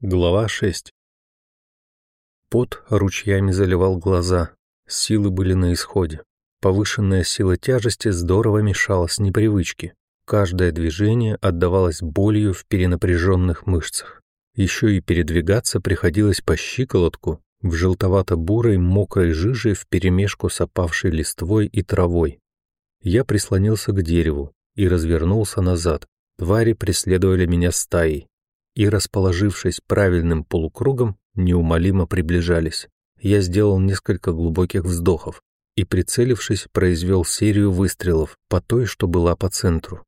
Глава 6 Пот ручьями заливал глаза, силы были на исходе. Повышенная сила тяжести здорово мешала с непривычки. Каждое движение отдавалось болью в перенапряженных мышцах. Еще и передвигаться приходилось по щиколотку в желтовато-бурой мокрой жиже вперемешку с опавшей листвой и травой. Я прислонился к дереву и развернулся назад. Твари преследовали меня стаей и, расположившись правильным полукругом, неумолимо приближались. Я сделал несколько глубоких вздохов и, прицелившись, произвел серию выстрелов по той, что была по центру.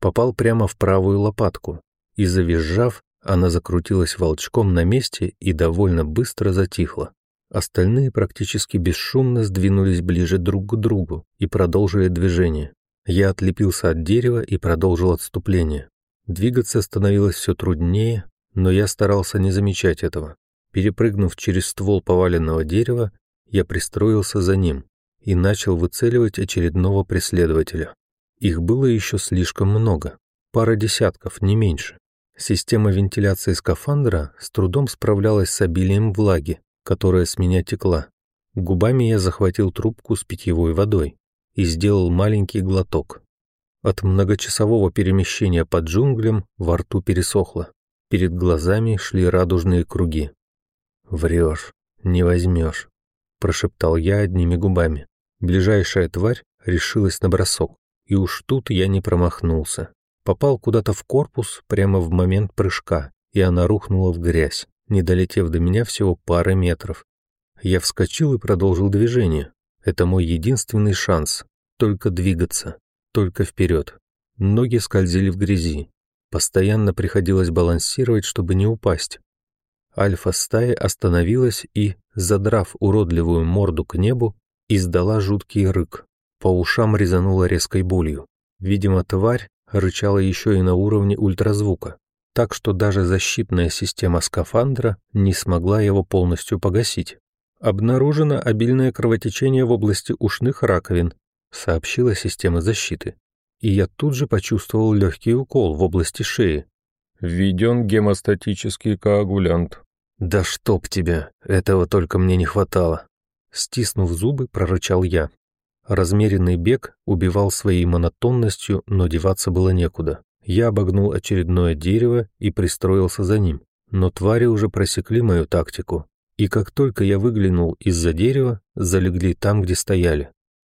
Попал прямо в правую лопатку, и, завизжав, она закрутилась волчком на месте и довольно быстро затихла. Остальные практически бесшумно сдвинулись ближе друг к другу и продолжили движение. Я отлепился от дерева и продолжил отступление. Двигаться становилось все труднее, но я старался не замечать этого. Перепрыгнув через ствол поваленного дерева, я пристроился за ним и начал выцеливать очередного преследователя. Их было еще слишком много, пара десятков, не меньше. Система вентиляции скафандра с трудом справлялась с обилием влаги, которая с меня текла. Губами я захватил трубку с питьевой водой и сделал маленький глоток. От многочасового перемещения по джунглям во рту пересохло. Перед глазами шли радужные круги. «Врешь, не возьмешь», — прошептал я одними губами. Ближайшая тварь решилась на бросок, и уж тут я не промахнулся. Попал куда-то в корпус прямо в момент прыжка, и она рухнула в грязь, не долетев до меня всего пары метров. Я вскочил и продолжил движение. Это мой единственный шанс — только двигаться только вперед. Ноги скользили в грязи. Постоянно приходилось балансировать, чтобы не упасть. Альфа-стая остановилась и, задрав уродливую морду к небу, издала жуткий рык. По ушам резанула резкой болью. Видимо, тварь рычала еще и на уровне ультразвука, так что даже защитная система скафандра не смогла его полностью погасить. Обнаружено обильное кровотечение в области ушных раковин сообщила система защиты, и я тут же почувствовал легкий укол в области шеи. «Введен гемостатический коагулянт». «Да чтоб тебя! Этого только мне не хватало!» Стиснув зубы, прорычал я. Размеренный бег убивал своей монотонностью, но деваться было некуда. Я обогнул очередное дерево и пристроился за ним. Но твари уже просекли мою тактику. И как только я выглянул из-за дерева, залегли там, где стояли.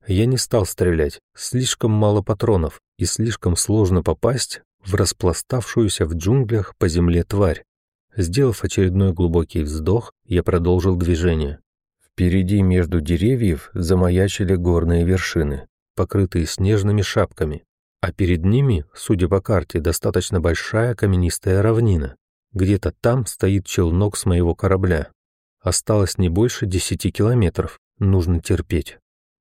Я не стал стрелять, слишком мало патронов и слишком сложно попасть в распластавшуюся в джунглях по земле тварь. Сделав очередной глубокий вздох, я продолжил движение. Впереди между деревьев замаячили горные вершины, покрытые снежными шапками, а перед ними, судя по карте, достаточно большая каменистая равнина. Где-то там стоит челнок с моего корабля. Осталось не больше десяти километров, нужно терпеть.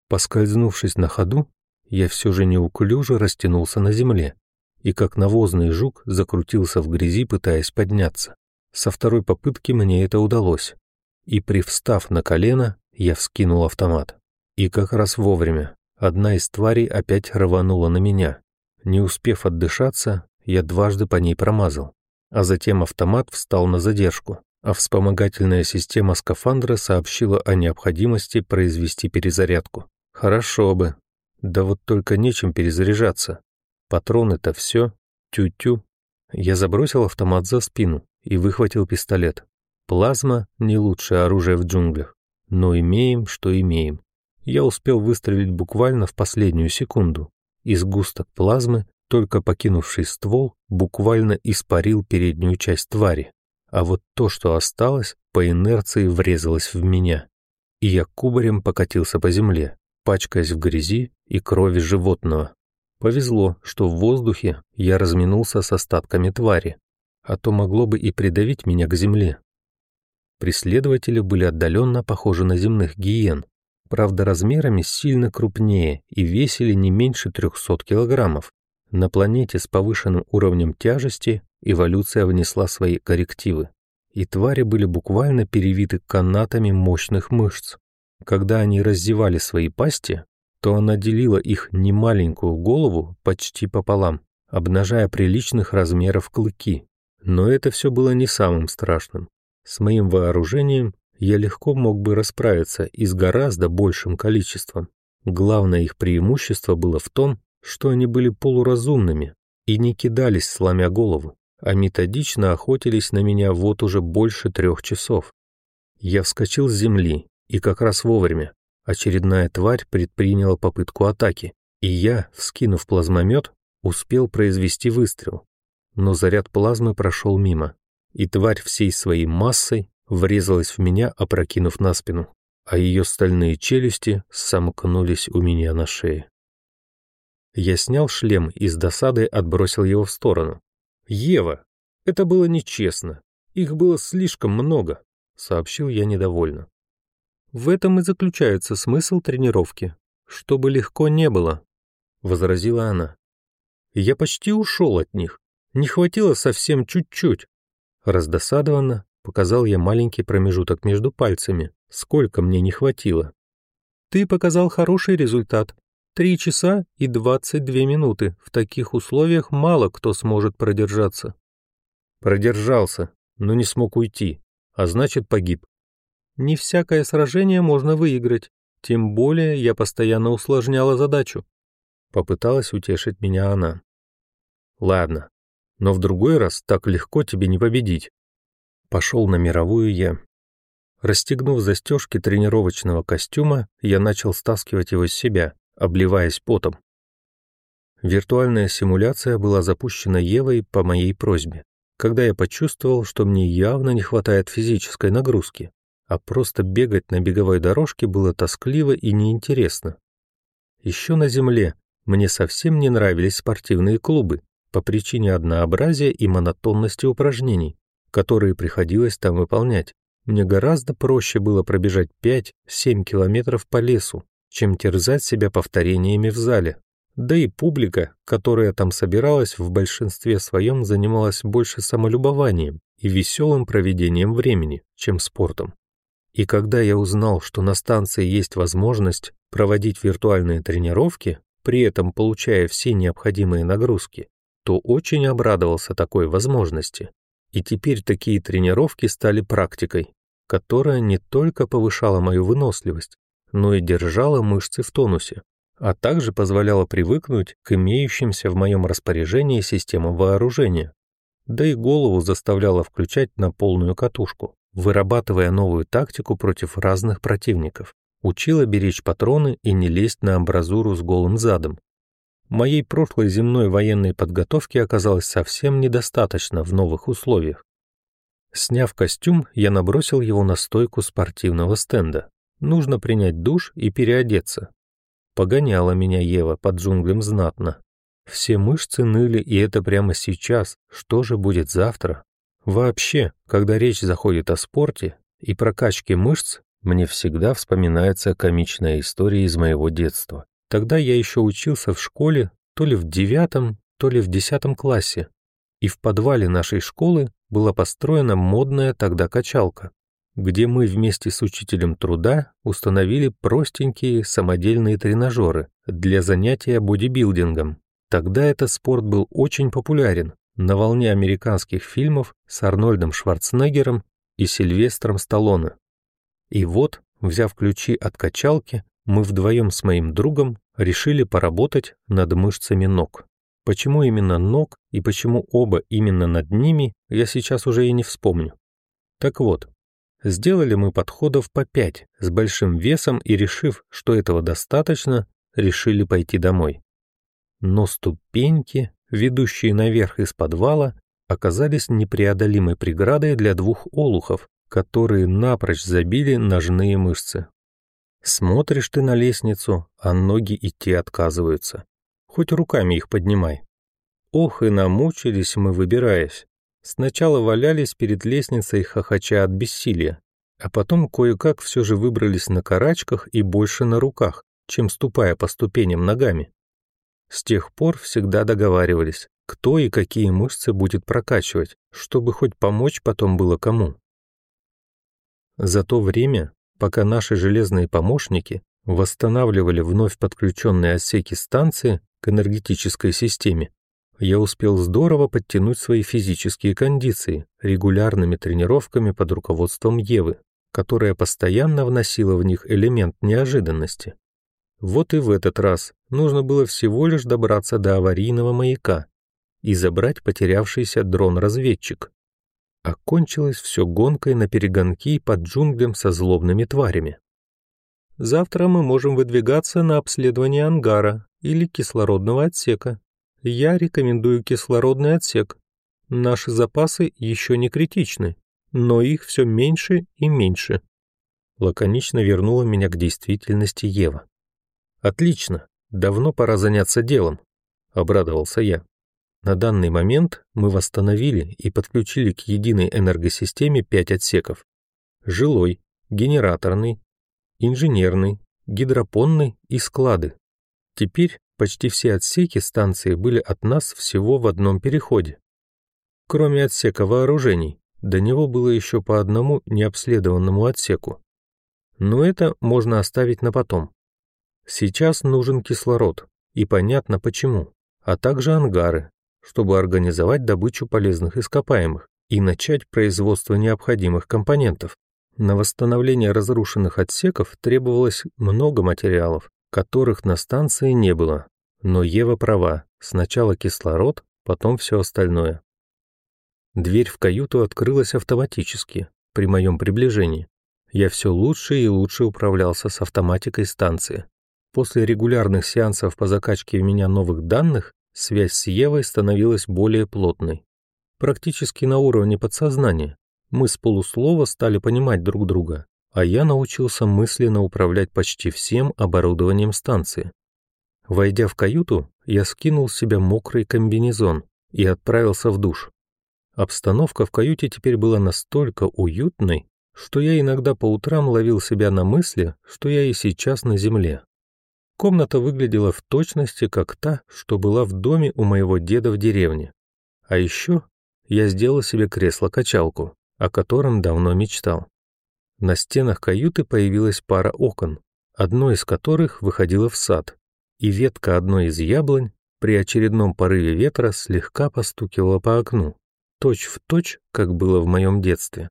Поскользнувшись на ходу, я все же неуклюже растянулся на земле и, как навозный жук, закрутился в грязи, пытаясь подняться. Со второй попытки мне это удалось, и, привстав на колено, я вскинул автомат. И как раз вовремя одна из тварей опять рванула на меня. Не успев отдышаться, я дважды по ней промазал, а затем автомат встал на задержку, а вспомогательная система скафандра сообщила о необходимости произвести перезарядку. Хорошо бы. Да вот только нечем перезаряжаться. Патроны-то все. Тю-тю. Я забросил автомат за спину и выхватил пистолет. Плазма — не лучшее оружие в джунглях. Но имеем, что имеем. Я успел выстрелить буквально в последнюю секунду. Из густок плазмы, только покинувший ствол, буквально испарил переднюю часть твари. А вот то, что осталось, по инерции врезалось в меня. И я кубарем покатился по земле, пачкаясь в грязи и крови животного. Повезло, что в воздухе я разминулся с остатками твари, а то могло бы и придавить меня к земле. Преследователи были отдаленно похожи на земных гиен, правда размерами сильно крупнее и весили не меньше 300 килограммов. На планете с повышенным уровнем тяжести эволюция внесла свои коррективы, и твари были буквально перевиты канатами мощных мышц. Когда они раздевали свои пасти, то она делила их немаленькую голову почти пополам, обнажая приличных размеров клыки. Но это все было не самым страшным. С моим вооружением я легко мог бы расправиться и с гораздо большим количеством. Главное их преимущество было в том, что они были полуразумными и не кидались, сломя голову, а методично охотились на меня вот уже больше трех часов. Я вскочил с земли, и как раз вовремя. Очередная тварь предприняла попытку атаки, и я, вскинув плазмомет, успел произвести выстрел. Но заряд плазмы прошел мимо, и тварь всей своей массой врезалась в меня, опрокинув на спину, а ее стальные челюсти сомкнулись у меня на шее. Я снял шлем и с досадой отбросил его в сторону. «Ева, это было нечестно. Их было слишком много», — сообщил я недовольно. «В этом и заключается смысл тренировки. Чтобы легко не было», — возразила она. «Я почти ушел от них. Не хватило совсем чуть-чуть». Раздосадованно показал я маленький промежуток между пальцами. Сколько мне не хватило. «Ты показал хороший результат. Три часа и двадцать две минуты. В таких условиях мало кто сможет продержаться». «Продержался, но не смог уйти, а значит погиб». «Не всякое сражение можно выиграть. Тем более я постоянно усложняла задачу». Попыталась утешить меня она. «Ладно, но в другой раз так легко тебе не победить». Пошел на мировую я. Расстегнув застежки тренировочного костюма, я начал стаскивать его с себя, обливаясь потом. Виртуальная симуляция была запущена Евой по моей просьбе, когда я почувствовал, что мне явно не хватает физической нагрузки, а просто бегать на беговой дорожке было тоскливо и неинтересно. Еще на земле мне совсем не нравились спортивные клубы по причине однообразия и монотонности упражнений, которые приходилось там выполнять. Мне гораздо проще было пробежать 5-7 километров по лесу, чем терзать себя повторениями в зале. Да и публика, которая там собиралась, в большинстве своем занималась больше самолюбованием и веселым проведением времени, чем спортом. И когда я узнал, что на станции есть возможность проводить виртуальные тренировки, при этом получая все необходимые нагрузки, то очень обрадовался такой возможности. И теперь такие тренировки стали практикой, которая не только повышала мою выносливость, но и держала мышцы в тонусе, а также позволяла привыкнуть к имеющимся в моем распоряжении системам вооружения. Да и голову заставляла включать на полную катушку, вырабатывая новую тактику против разных противников. Учила беречь патроны и не лезть на амбразуру с голым задом. Моей прошлой земной военной подготовки оказалось совсем недостаточно в новых условиях. Сняв костюм, я набросил его на стойку спортивного стенда. Нужно принять душ и переодеться. Погоняла меня Ева под джунглем знатно. Все мышцы ныли, и это прямо сейчас. Что же будет завтра? Вообще, когда речь заходит о спорте и прокачке мышц, мне всегда вспоминается комичная история из моего детства. Тогда я еще учился в школе, то ли в девятом, то ли в десятом классе, и в подвале нашей школы была построена модная тогда качалка где мы вместе с учителем труда установили простенькие самодельные тренажеры для занятия бодибилдингом. Тогда этот спорт был очень популярен на волне американских фильмов с Арнольдом Шварценеггером и Сильвестром Сталлоне. И вот, взяв ключи от качалки, мы вдвоем с моим другом решили поработать над мышцами ног. Почему именно ног и почему оба именно над ними, я сейчас уже и не вспомню. Так вот, Сделали мы подходов по пять с большим весом и, решив, что этого достаточно, решили пойти домой. Но ступеньки, ведущие наверх из подвала, оказались непреодолимой преградой для двух олухов, которые напрочь забили ножные мышцы. Смотришь ты на лестницу, а ноги идти отказываются. Хоть руками их поднимай. Ох, и намучились мы, выбираясь. Сначала валялись перед лестницей, хохоча от бессилия, а потом кое-как все же выбрались на карачках и больше на руках, чем ступая по ступеням ногами. С тех пор всегда договаривались, кто и какие мышцы будет прокачивать, чтобы хоть помочь потом было кому. За то время, пока наши железные помощники восстанавливали вновь подключенные отсеки станции к энергетической системе, я успел здорово подтянуть свои физические кондиции регулярными тренировками под руководством Евы, которая постоянно вносила в них элемент неожиданности. Вот и в этот раз нужно было всего лишь добраться до аварийного маяка и забрать потерявшийся дрон-разведчик. Окончилось все гонкой на перегонки под джунглям со злобными тварями. Завтра мы можем выдвигаться на обследование ангара или кислородного отсека. Я рекомендую кислородный отсек. Наши запасы еще не критичны, но их все меньше и меньше. Лаконично вернула меня к действительности Ева. «Отлично, давно пора заняться делом», — обрадовался я. На данный момент мы восстановили и подключили к единой энергосистеме пять отсеков. Жилой, генераторный, инженерный, гидропонный и склады. Теперь почти все отсеки станции были от нас всего в одном переходе. Кроме отсека вооружений, до него было еще по одному необследованному отсеку. Но это можно оставить на потом. Сейчас нужен кислород, и понятно почему, а также ангары, чтобы организовать добычу полезных ископаемых и начать производство необходимых компонентов. На восстановление разрушенных отсеков требовалось много материалов, которых на станции не было. Но Ева права, сначала кислород, потом все остальное. Дверь в каюту открылась автоматически, при моем приближении. Я все лучше и лучше управлялся с автоматикой станции. После регулярных сеансов по закачке в меня новых данных, связь с Евой становилась более плотной. Практически на уровне подсознания, мы с полуслова стали понимать друг друга, а я научился мысленно управлять почти всем оборудованием станции. Войдя в каюту, я скинул с себя мокрый комбинезон и отправился в душ. Обстановка в каюте теперь была настолько уютной, что я иногда по утрам ловил себя на мысли, что я и сейчас на земле. Комната выглядела в точности, как та, что была в доме у моего деда в деревне. А еще я сделал себе кресло-качалку о котором давно мечтал. На стенах каюты появилась пара окон, одно из которых выходило в сад, и ветка одной из яблонь при очередном порыве ветра слегка постукивала по окну, точь в точь, как было в моем детстве.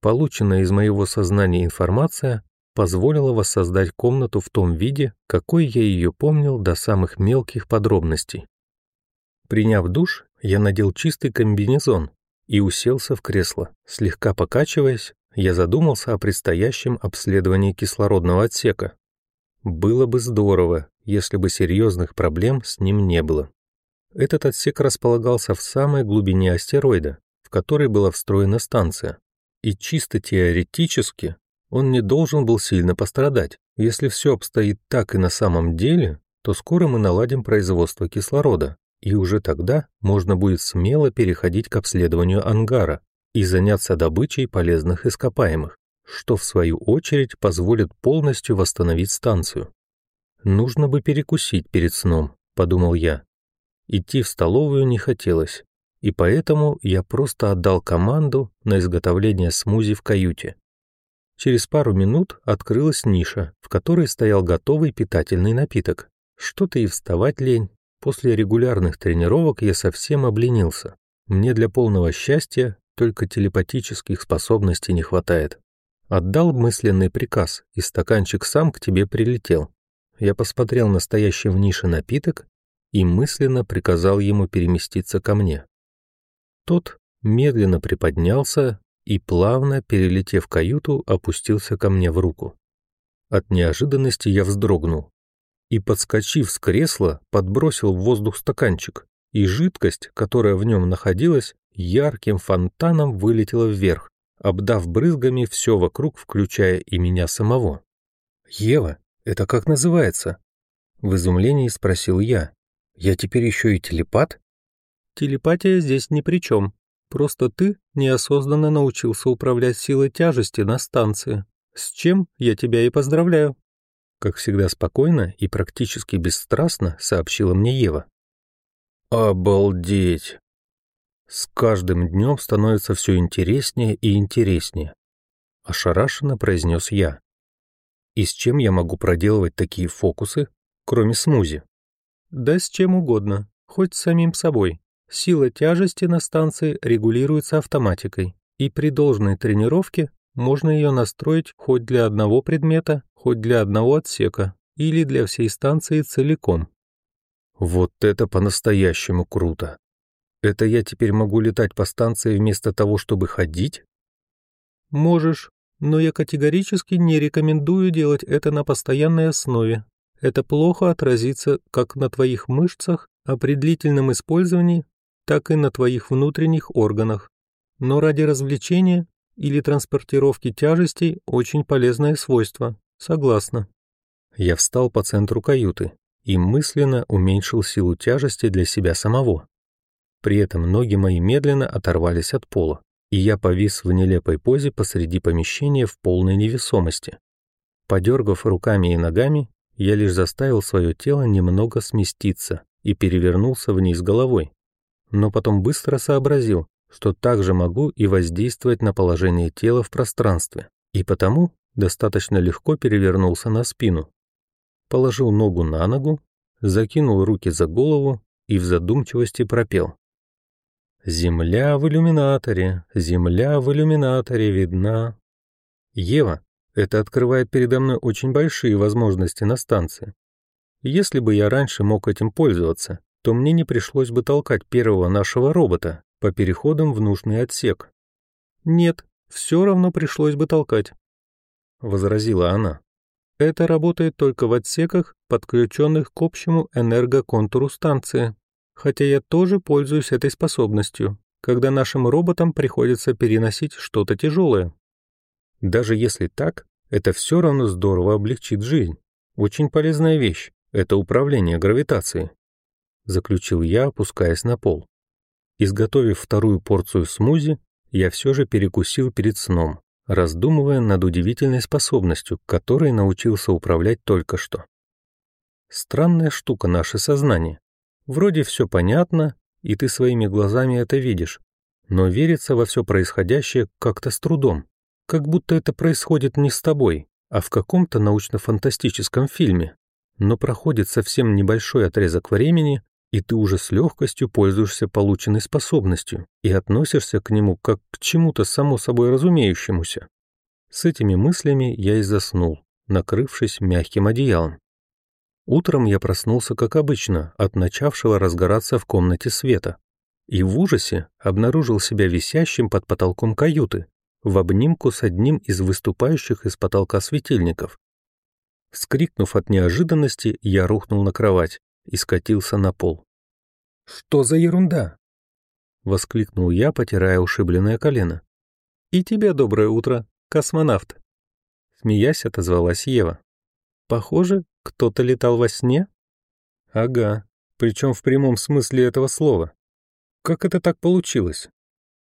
Полученная из моего сознания информация позволила воссоздать комнату в том виде, какой я ее помнил до самых мелких подробностей. Приняв душ, я надел чистый комбинезон, и уселся в кресло. Слегка покачиваясь, я задумался о предстоящем обследовании кислородного отсека. Было бы здорово, если бы серьезных проблем с ним не было. Этот отсек располагался в самой глубине астероида, в который была встроена станция. И чисто теоретически он не должен был сильно пострадать. Если все обстоит так и на самом деле, то скоро мы наладим производство кислорода, и уже тогда можно будет смело переходить к обследованию ангара и заняться добычей полезных ископаемых, что в свою очередь позволит полностью восстановить станцию. «Нужно бы перекусить перед сном», — подумал я. Идти в столовую не хотелось, и поэтому я просто отдал команду на изготовление смузи в каюте. Через пару минут открылась ниша, в которой стоял готовый питательный напиток. Что-то и вставать лень, После регулярных тренировок я совсем обленился. Мне для полного счастья только телепатических способностей не хватает. Отдал мысленный приказ, и стаканчик сам к тебе прилетел. Я посмотрел на стоящий в нише напиток и мысленно приказал ему переместиться ко мне. Тот медленно приподнялся и, плавно перелетев каюту, опустился ко мне в руку. От неожиданности я вздрогнул и, подскочив с кресла, подбросил в воздух стаканчик, и жидкость, которая в нем находилась, ярким фонтаном вылетела вверх, обдав брызгами все вокруг, включая и меня самого. «Ева, это как называется?» В изумлении спросил я. «Я теперь еще и телепат?» «Телепатия здесь ни при чем. Просто ты неосознанно научился управлять силой тяжести на станции, с чем я тебя и поздравляю» как всегда спокойно и практически бесстрастно сообщила мне Ева. «Обалдеть!» С каждым днем становится все интереснее и интереснее. Ошарашенно произнес я. И с чем я могу проделывать такие фокусы, кроме смузи? Да с чем угодно. хоть с самим собой. Сила тяжести на станции регулируется автоматикой, и при должной тренировке можно ее настроить хоть для одного предмета, хоть для одного отсека или для всей станции целиком. Вот это по-настоящему круто. Это я теперь могу летать по станции вместо того, чтобы ходить? Можешь, но я категорически не рекомендую делать это на постоянной основе. Это плохо отразится как на твоих мышцах, а при длительном использовании, так и на твоих внутренних органах. Но ради развлечения или транспортировки тяжестей очень полезное свойство. Согласна. Я встал по центру каюты и мысленно уменьшил силу тяжести для себя самого. При этом ноги мои медленно оторвались от пола и я повис в нелепой позе посреди помещения в полной невесомости. Подергав руками и ногами, я лишь заставил свое тело немного сместиться и перевернулся вниз головой. Но потом быстро сообразил, что также могу и воздействовать на положение тела в пространстве, и потому достаточно легко перевернулся на спину. Положил ногу на ногу, закинул руки за голову и в задумчивости пропел. Земля в иллюминаторе, земля в иллюминаторе видна. Ева, это открывает передо мной очень большие возможности на станции. Если бы я раньше мог этим пользоваться, то мне не пришлось бы толкать первого нашего робота по переходам в нужный отсек. Нет, все равно пришлось бы толкать, — возразила она. Это работает только в отсеках, подключенных к общему энергоконтуру станции хотя я тоже пользуюсь этой способностью, когда нашим роботам приходится переносить что-то тяжелое. Даже если так, это все равно здорово облегчит жизнь. Очень полезная вещь — это управление гравитацией. Заключил я, опускаясь на пол. Изготовив вторую порцию смузи, я все же перекусил перед сном, раздумывая над удивительной способностью, которой научился управлять только что. Странная штука наше сознание. Вроде все понятно, и ты своими глазами это видишь, но верится во все происходящее как-то с трудом, как будто это происходит не с тобой, а в каком-то научно-фантастическом фильме. Но проходит совсем небольшой отрезок времени, и ты уже с легкостью пользуешься полученной способностью и относишься к нему как к чему-то само собой разумеющемуся. С этими мыслями я и заснул, накрывшись мягким одеялом. Утром я проснулся, как обычно, от начавшего разгораться в комнате света. И в ужасе обнаружил себя висящим под потолком каюты, в обнимку с одним из выступающих из потолка светильников. Скрикнув от неожиданности, я рухнул на кровать и скатился на пол. «Что за ерунда?» — воскликнул я, потирая ушибленное колено. «И тебе доброе утро, космонавт!» Смеясь, отозвалась Ева. «Похоже, кто-то летал во сне? Ага, причем в прямом смысле этого слова. Как это так получилось?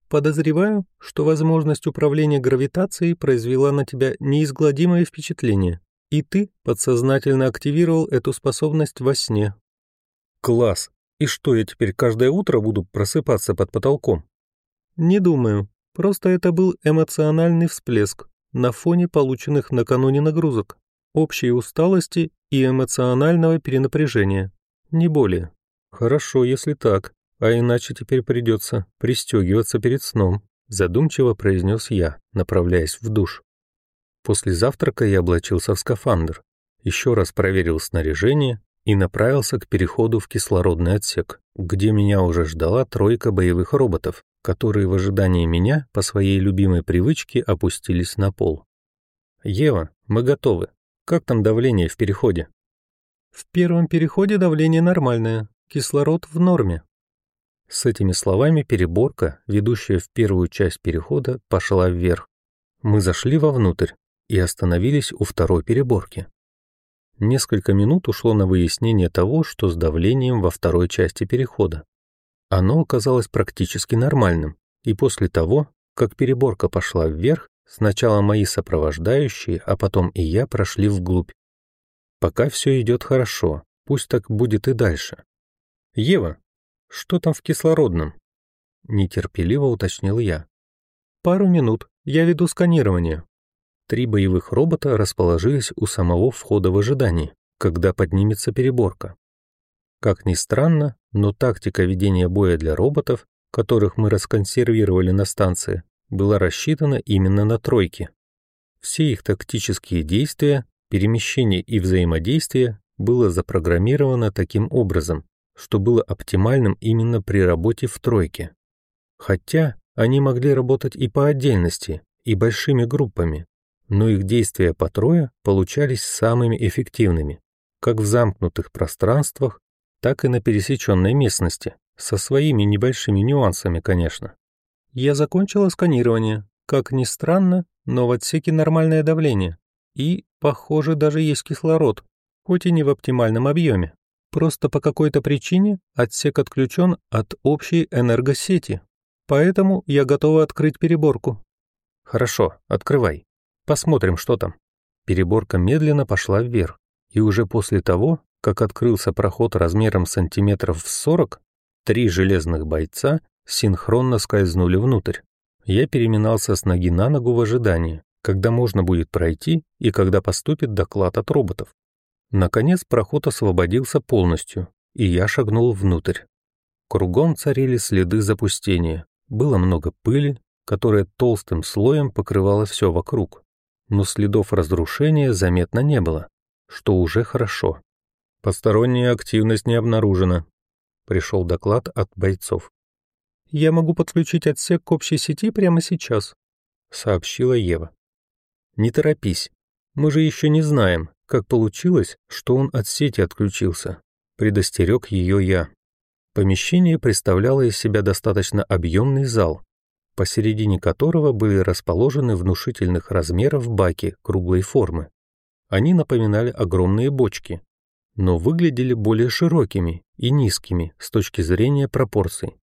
Подозреваю, что возможность управления гравитацией произвела на тебя неизгладимое впечатление, и ты подсознательно активировал эту способность во сне. Класс! И что, я теперь каждое утро буду просыпаться под потолком? Не думаю. Просто это был эмоциональный всплеск на фоне полученных накануне нагрузок общей усталости и эмоционального перенапряжения. Не более. Хорошо, если так, а иначе теперь придется пристегиваться перед сном, задумчиво произнес я, направляясь в душ. После завтрака я облачился в скафандр, еще раз проверил снаряжение и направился к переходу в кислородный отсек, где меня уже ждала тройка боевых роботов, которые в ожидании меня по своей любимой привычке опустились на пол. «Ева, мы готовы», как там давление в переходе? В первом переходе давление нормальное, кислород в норме. С этими словами переборка, ведущая в первую часть перехода, пошла вверх. Мы зашли вовнутрь и остановились у второй переборки. Несколько минут ушло на выяснение того, что с давлением во второй части перехода. Оно оказалось практически нормальным, и после того, как переборка пошла вверх, Сначала мои сопровождающие, а потом и я прошли вглубь. Пока все идет хорошо, пусть так будет и дальше. Ева, что там в кислородном? Нетерпеливо уточнил я. Пару минут, я веду сканирование. Три боевых робота расположились у самого входа в ожидании, когда поднимется переборка. Как ни странно, но тактика ведения боя для роботов, которых мы расконсервировали на станции, была рассчитана именно на тройки. Все их тактические действия, перемещения и взаимодействия было запрограммировано таким образом, что было оптимальным именно при работе в тройке. Хотя они могли работать и по отдельности, и большими группами, но их действия по трое получались самыми эффективными, как в замкнутых пространствах, так и на пересеченной местности, со своими небольшими нюансами, конечно. Я закончила сканирование. Как ни странно, но в отсеке нормальное давление. И, похоже, даже есть кислород, хоть и не в оптимальном объеме. Просто по какой-то причине отсек отключен от общей энергосети. Поэтому я готова открыть переборку. Хорошо, открывай. Посмотрим, что там. Переборка медленно пошла вверх. И уже после того, как открылся проход размером сантиметров в 40, три железных бойца синхронно скользнули внутрь. Я переминался с ноги на ногу в ожидании, когда можно будет пройти и когда поступит доклад от роботов. Наконец проход освободился полностью, и я шагнул внутрь. Кругом царили следы запустения. Было много пыли, которая толстым слоем покрывала все вокруг. Но следов разрушения заметно не было, что уже хорошо. Посторонняя активность не обнаружена. Пришел доклад от бойцов. «Я могу подключить отсек к общей сети прямо сейчас», — сообщила Ева. «Не торопись. Мы же еще не знаем, как получилось, что он от сети отключился», — предостерег ее я. Помещение представляло из себя достаточно объемный зал, посередине которого были расположены внушительных размеров баки круглой формы. Они напоминали огромные бочки, но выглядели более широкими и низкими с точки зрения пропорций.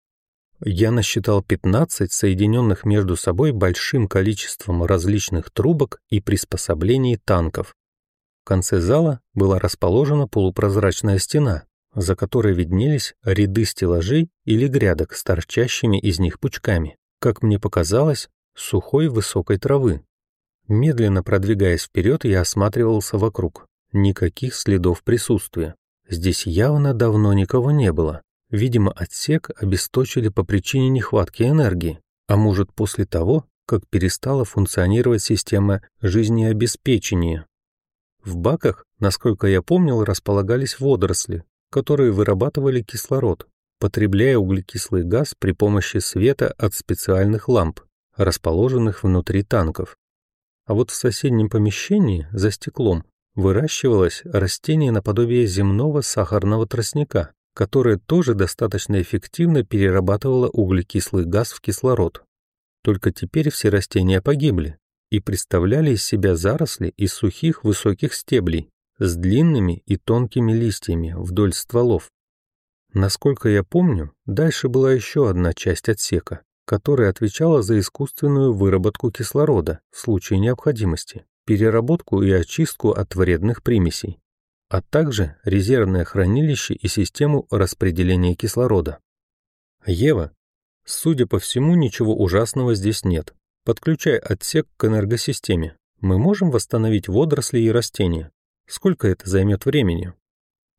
Я насчитал 15 соединенных между собой большим количеством различных трубок и приспособлений танков. В конце зала была расположена полупрозрачная стена, за которой виднелись ряды стеллажей или грядок с торчащими из них пучками, как мне показалось, сухой высокой травы. Медленно продвигаясь вперед, я осматривался вокруг. Никаких следов присутствия. Здесь явно давно никого не было. Видимо, отсек обесточили по причине нехватки энергии, а может после того, как перестала функционировать система жизнеобеспечения. В баках, насколько я помнил, располагались водоросли, которые вырабатывали кислород, потребляя углекислый газ при помощи света от специальных ламп, расположенных внутри танков. А вот в соседнем помещении, за стеклом, выращивалось растение наподобие земного сахарного тростника, которая тоже достаточно эффективно перерабатывала углекислый газ в кислород. Только теперь все растения погибли и представляли из себя заросли из сухих высоких стеблей с длинными и тонкими листьями вдоль стволов. Насколько я помню, дальше была еще одна часть отсека, которая отвечала за искусственную выработку кислорода в случае необходимости, переработку и очистку от вредных примесей а также резервное хранилище и систему распределения кислорода. Ева, судя по всему, ничего ужасного здесь нет. Подключай отсек к энергосистеме. Мы можем восстановить водоросли и растения. Сколько это займет времени?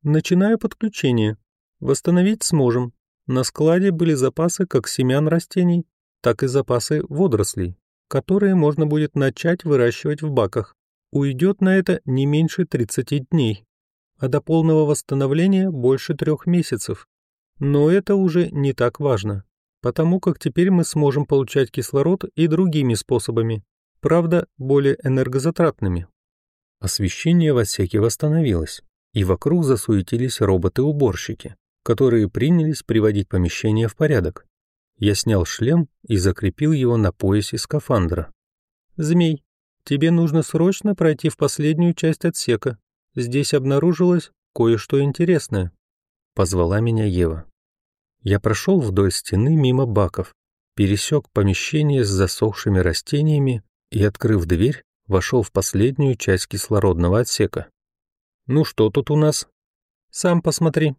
Начинаю подключение. Восстановить сможем. На складе были запасы как семян растений, так и запасы водорослей, которые можно будет начать выращивать в баках. Уйдет на это не меньше 30 дней а до полного восстановления больше трех месяцев. Но это уже не так важно, потому как теперь мы сможем получать кислород и другими способами, правда, более энергозатратными. Освещение в отсеке восстановилось, и вокруг засуетились роботы-уборщики, которые принялись приводить помещение в порядок. Я снял шлем и закрепил его на поясе скафандра. «Змей, тебе нужно срочно пройти в последнюю часть отсека здесь обнаружилось кое-что интересное», — позвала меня Ева. Я прошел вдоль стены мимо баков, пересек помещение с засохшими растениями и, открыв дверь, вошел в последнюю часть кислородного отсека. «Ну что тут у нас?» «Сам посмотри».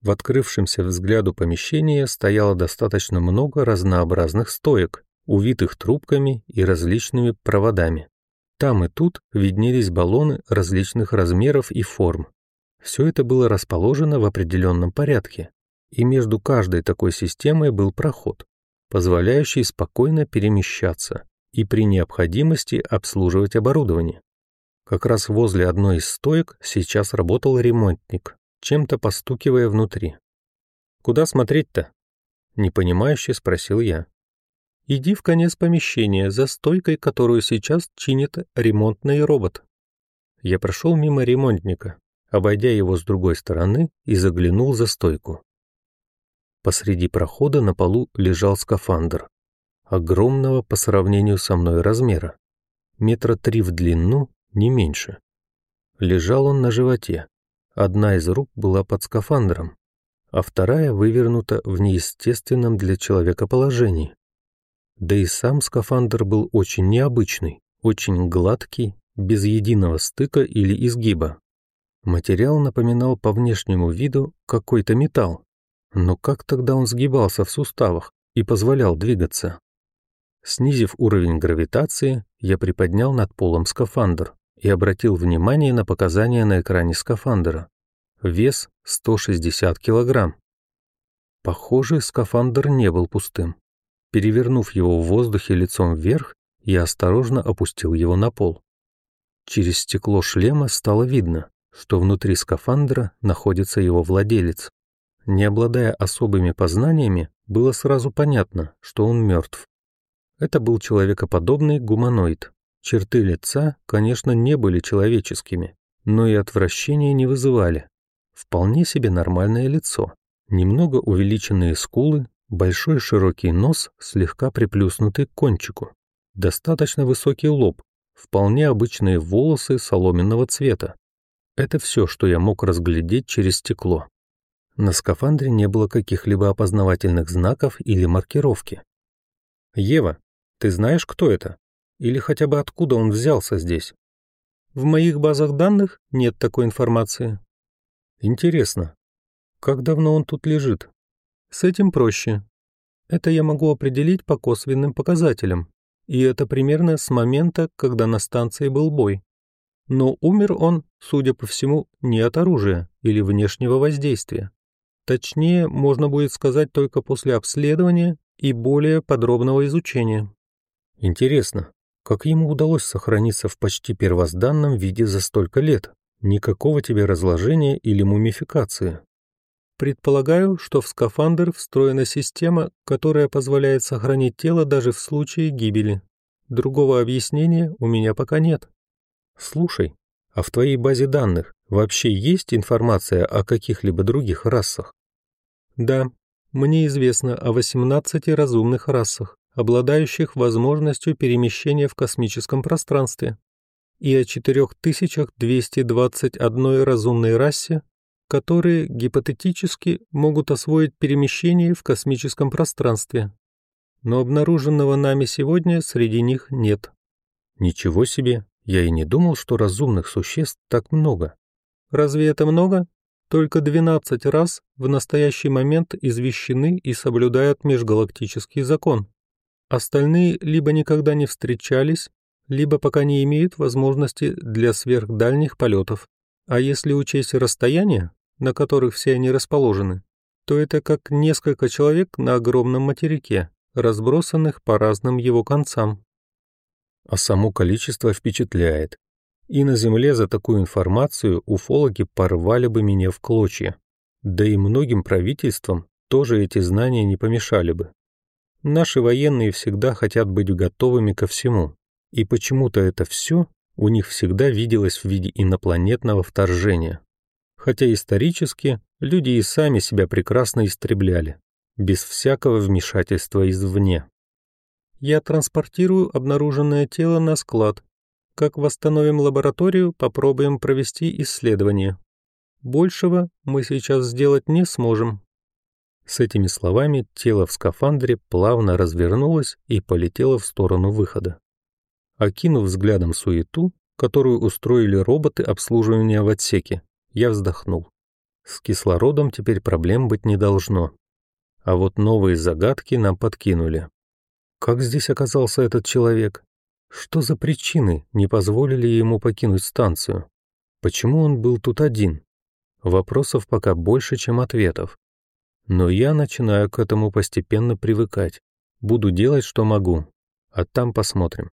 В открывшемся взгляду помещении стояло достаточно много разнообразных стоек, увитых трубками и различными проводами. Там и тут виднелись баллоны различных размеров и форм. Все это было расположено в определенном порядке, и между каждой такой системой был проход, позволяющий спокойно перемещаться и при необходимости обслуживать оборудование. Как раз возле одной из стоек сейчас работал ремонтник, чем-то постукивая внутри. «Куда смотреть-то?» — непонимающе спросил я. «Иди в конец помещения, за стойкой, которую сейчас чинит ремонтный робот». Я прошел мимо ремонтника, обойдя его с другой стороны и заглянул за стойку. Посреди прохода на полу лежал скафандр, огромного по сравнению со мной размера, метра три в длину, не меньше. Лежал он на животе, одна из рук была под скафандром, а вторая вывернута в неестественном для человека положении. Да и сам скафандр был очень необычный, очень гладкий, без единого стыка или изгиба. Материал напоминал по внешнему виду какой-то металл, но как тогда он сгибался в суставах и позволял двигаться? Снизив уровень гравитации, я приподнял над полом скафандр и обратил внимание на показания на экране скафандра. Вес 160 килограмм. Похоже, скафандр не был пустым. Перевернув его в воздухе лицом вверх, я осторожно опустил его на пол. Через стекло шлема стало видно, что внутри скафандра находится его владелец. Не обладая особыми познаниями, было сразу понятно, что он мертв. Это был человекоподобный гуманоид. Черты лица, конечно, не были человеческими, но и отвращения не вызывали. Вполне себе нормальное лицо. Немного увеличенные скулы, большой широкий нос, слегка приплюснутый к кончику. Достаточно высокий лоб, вполне обычные волосы соломенного цвета. Это все, что я мог разглядеть через стекло. На скафандре не было каких-либо опознавательных знаков или маркировки. «Ева, ты знаешь, кто это? Или хотя бы откуда он взялся здесь?» «В моих базах данных нет такой информации». «Интересно, как давно он тут лежит?» «С этим проще. Это я могу определить по косвенным показателям, и это примерно с момента, когда на станции был бой. Но умер он, судя по всему, не от оружия или внешнего воздействия. Точнее, можно будет сказать только после обследования и более подробного изучения. Интересно, как ему удалось сохраниться в почти первозданном виде за столько лет? Никакого тебе разложения или мумификации. Предполагаю, что в скафандр встроена система, которая позволяет сохранить тело даже в случае гибели. Другого объяснения у меня пока нет. Слушай, а в твоей базе данных вообще есть информация о каких-либо других расах? Да, мне известно о 18 разумных расах, обладающих возможностью перемещения в космическом пространстве, и о 4221 разумной расе, которые гипотетически могут освоить перемещение в космическом пространстве. Но обнаруженного нами сегодня среди них нет. Ничего себе, я и не думал, что разумных существ так много. Разве это много? Только 12 раз в настоящий момент извещены и соблюдают межгалактический закон. Остальные либо никогда не встречались, либо пока не имеют возможности для сверхдальних полетов. А если учесть расстояния, на которых все они расположены, то это как несколько человек на огромном материке, разбросанных по разным его концам. А само количество впечатляет. И на Земле за такую информацию уфологи порвали бы меня в клочья. Да и многим правительствам тоже эти знания не помешали бы. Наши военные всегда хотят быть готовыми ко всему. И почему-то это все у них всегда виделось в виде инопланетного вторжения. Хотя исторически люди и сами себя прекрасно истребляли, без всякого вмешательства извне. Я транспортирую обнаруженное тело на склад как восстановим лабораторию, попробуем провести исследование. Большего мы сейчас сделать не сможем». С этими словами тело в скафандре плавно развернулось и полетело в сторону выхода. Окинув взглядом суету, которую устроили роботы обслуживания в отсеке, я вздохнул. С кислородом теперь проблем быть не должно. А вот новые загадки нам подкинули. Как здесь оказался этот человек? Что за причины не позволили ему покинуть станцию? Почему он был тут один? Вопросов пока больше, чем ответов. Но я начинаю к этому постепенно привыкать. Буду делать, что могу, а там посмотрим.